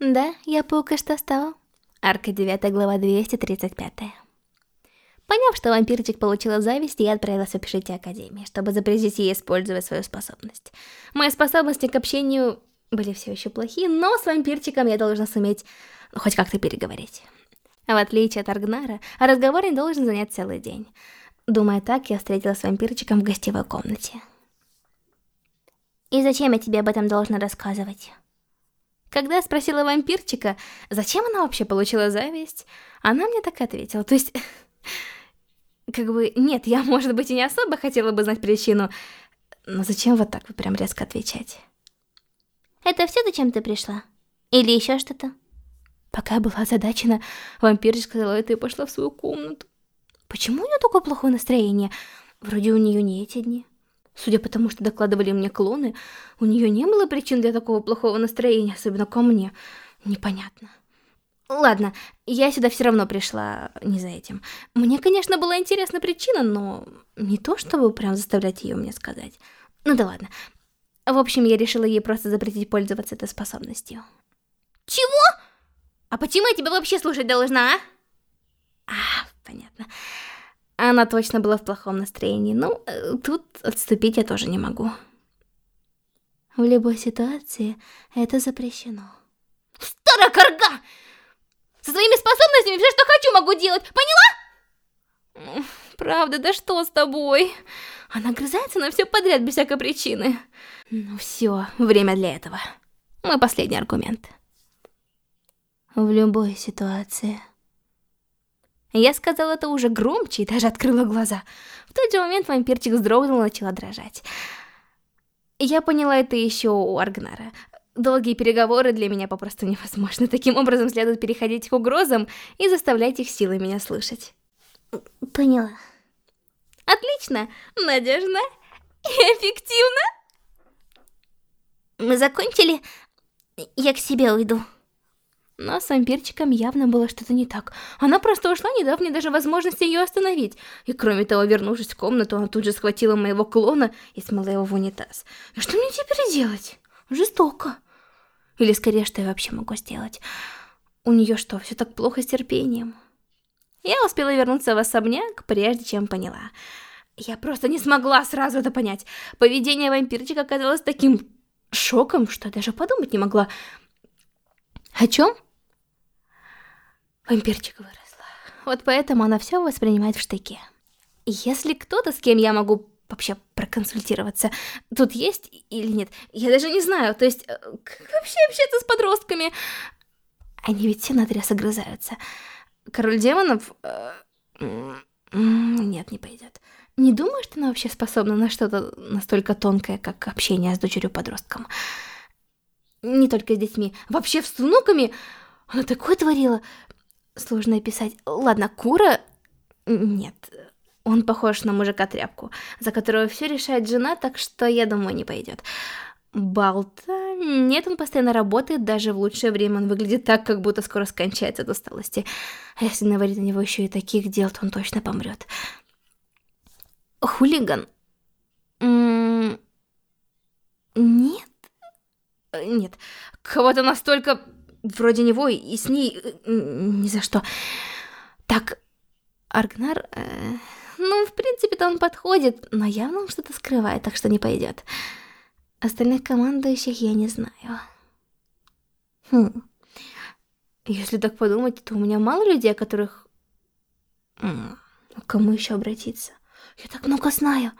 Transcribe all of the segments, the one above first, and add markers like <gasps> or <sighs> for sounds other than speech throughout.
Да, я паука что стала. Арка 9, глава 235. Поняв, что вампирчик получила зависть, я отправилась в общежитие Академии, чтобы запретить ей использовать свою способность. Мои способности к общению были все еще плохие, но с вампирчиком я должна суметь хоть как-то переговорить. В отличие от Аргнара, разговор не должен занять целый день. Думая так, я встретилась с вампирчиком в гостевой комнате. «И зачем я тебе об этом должна рассказывать?» Когда я спросила вампирчика, зачем она вообще получила зависть, она мне так ответила. То есть, <laughs> как бы, нет, я, может быть, и не особо хотела бы знать причину, но зачем вот так вы прям резко отвечать? Это все, зачем ты пришла? Или еще что-то? Пока я была озадачена, вампирчик сказала это и пошла в свою комнату. Почему у нее такое плохое настроение? Вроде у нее не эти дни. Судя по тому, что докладывали мне клоны, у нее не было причин для такого плохого настроения, особенно ко мне. Непонятно. Ладно, я сюда все равно пришла не за этим. Мне, конечно, была интересна причина, но не то, чтобы прям заставлять ее мне сказать. Ну да ладно. В общем, я решила ей просто запретить пользоваться этой способностью. Чего? А почему я тебя вообще слушать должна, а? А, понятно. Она точно была в плохом настроении. Ну, э, тут отступить я тоже не могу. В любой ситуации это запрещено. Старая корга! Со своими способностями все, что хочу, могу делать, поняла? Правда, да что с тобой? Она грызается на все подряд без всякой причины. Ну все, время для этого. Мой последний аргумент. В любой ситуации я сказала это уже громче и даже открыла глаза. В тот же момент вампирчик вздрогнул и начала дрожать. Я поняла это еще у Аргнара. Долгие переговоры для меня попросту невозможны. Таким образом следует переходить к угрозам и заставлять их силой меня слышать. Поняла. Отлично, надежно и эффективно. Мы закончили? Я к себе уйду. Но с вампирчиком явно было что-то не так. Она просто ушла, не дав мне даже возможности ее остановить. И кроме того, вернувшись в комнату, она тут же схватила моего клона и смыла его в унитаз. И что мне теперь делать? Жестоко. Или скорее, что я вообще могу сделать? У нее что, все так плохо с терпением? Я успела вернуться в особняк, прежде чем поняла. Я просто не смогла сразу это понять. Поведение вампирчика оказалось таким шоком, что даже подумать не могла. О чем? Вампирчик выросла. Вот поэтому она все воспринимает в штыке. Если кто-то, с кем я могу вообще проконсультироваться, тут есть или нет, я даже не знаю. То есть, э, как вообще общаться с подростками? Они ведь все надрез огрызаются. Король демонов... Э, нет, не пойдет. Не думаю, что она вообще способна на что-то настолько тонкое, как общение с дочерью-подростком. Не только с детьми, вообще с внуками. Она такое творила. Сложно описать. Ладно, Кура... Нет, он похож на мужика-тряпку, за которого все решает жена, так что, я думаю, не пойдет. Балта... Нет, он постоянно работает, даже в лучшее время он выглядит так, как будто скоро скончается от усталости. А если наварить на него еще и таких дел, то он точно помрет. Хулиган... Нет. Нет. Кого-то настолько вроде него и с ней э, ни за что. Так, Аргнар... Э, ну, в принципе-то он подходит, но явно он что-то скрывает, так что не пойдет. Остальных командующих я не знаю. Хм. Если так подумать, то у меня мало людей, о которых... К кому еще обратиться? Я так много знаю.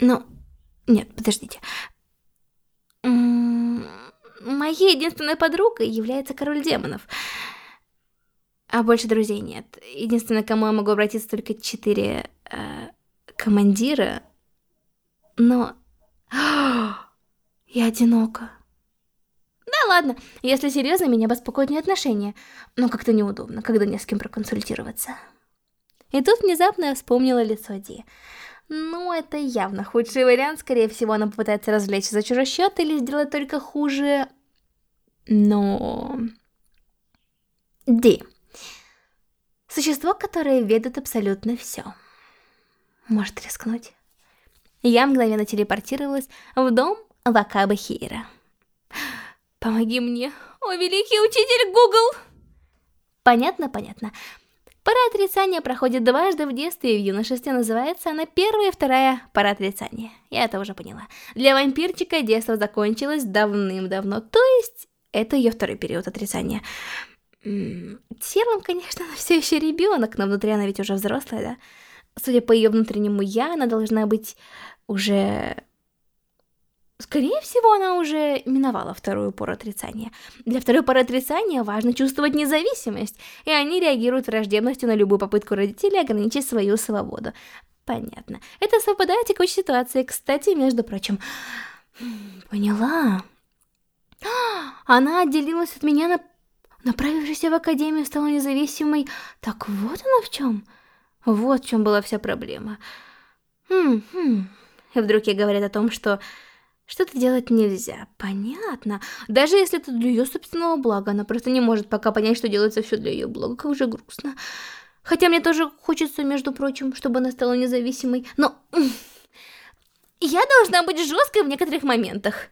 Но... Нет, подождите. Моей единственной подругой является король демонов. А больше друзей нет. Единственное, кому я могу обратиться, только четыре э, командира. Но... <gasps> я одинока. Да ладно, если серьезно, меня беспокоят не отношения. Но как-то неудобно, когда не с кем проконсультироваться. И тут внезапно я вспомнила лицо Ди. Ну, это явно худший вариант. Скорее всего, она попытается развлечься за чужой счет или сделать только хуже. Но... Ди. Существо, которое ведет абсолютно все. Может рискнуть. Я мгновенно телепортировалась в дом Вакабы Хира. Помоги мне. О, великий учитель Гугл! Понятно, понятно. Пора отрицания проходит дважды в детстве и в юношестве. Называется она первая и вторая пора отрицания. Я это уже поняла. Для вампирчика детство закончилось давным-давно. То есть, это ее второй период отрицания. Телом, конечно, она все еще ребенок, но внутри она ведь уже взрослая, да? Судя по ее внутреннему я, она должна быть уже Скорее всего, она уже миновала вторую пору отрицания. Для второй поры отрицания важно чувствовать независимость, и они реагируют враждебностью на любую попытку родителей ограничить свою свободу. Понятно. Это совпадает и к ситуации. Кстати, между прочим... Поняла. Она отделилась от меня, на... направившись в академию, стала независимой. Так вот она в чем. Вот в чем была вся проблема. Хм, хм. И вдруг ей говорят о том, что что-то делать нельзя. Понятно. Даже если это для ее собственного блага, она просто не может пока понять, что делается все для ее блага. Как же грустно. Хотя мне тоже хочется, между прочим, чтобы она стала независимой. Но <laughs> я должна быть жесткой в некоторых моментах.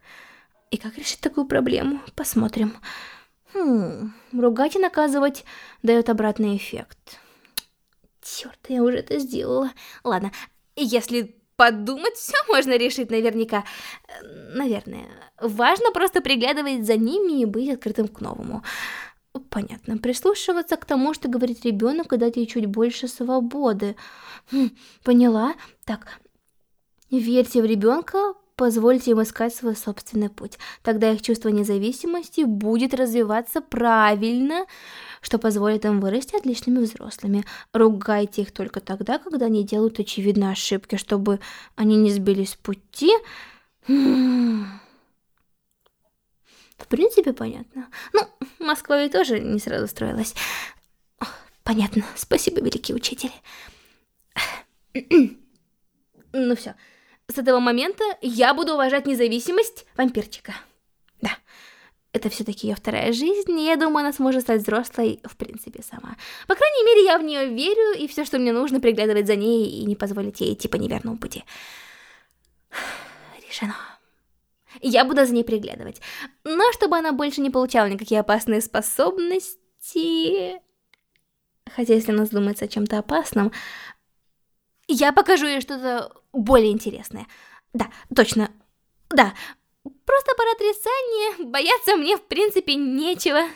И как решить такую проблему? Посмотрим. Хм, ругать и наказывать дает обратный эффект. Черт, я уже это сделала. Ладно, если подумать, все можно решить наверняка. Наверное. Важно просто приглядывать за ними и быть открытым к новому. Понятно. Прислушиваться к тому, что говорит ребенок, и дать ей чуть больше свободы. Хм, поняла? Так, верьте в ребенка, позвольте им искать свой собственный путь. Тогда их чувство независимости будет развиваться правильно, что позволит им вырасти отличными взрослыми. Ругайте их только тогда, когда они делают очевидные ошибки, чтобы они не сбились с пути. В принципе, понятно. Ну, Москва ведь тоже не сразу строилась. Понятно. Спасибо, великий учитель. <clears throat> Ну все. С этого момента я буду уважать независимость вампирчика. Да это все-таки ее вторая жизнь, и я думаю, она сможет стать взрослой, в принципе, сама. По крайней мере, я в нее верю, и все, что мне нужно, приглядывать за ней и не позволить ей идти по неверному пути. <sighs> Решено. Я буду за ней приглядывать. Но чтобы она больше не получала никакие опасные способности... Хотя, если она задумается о чем-то опасном, я покажу ей что-то более интересное. Да, точно. Да, Просто по отрицания бояться мне в принципе нечего.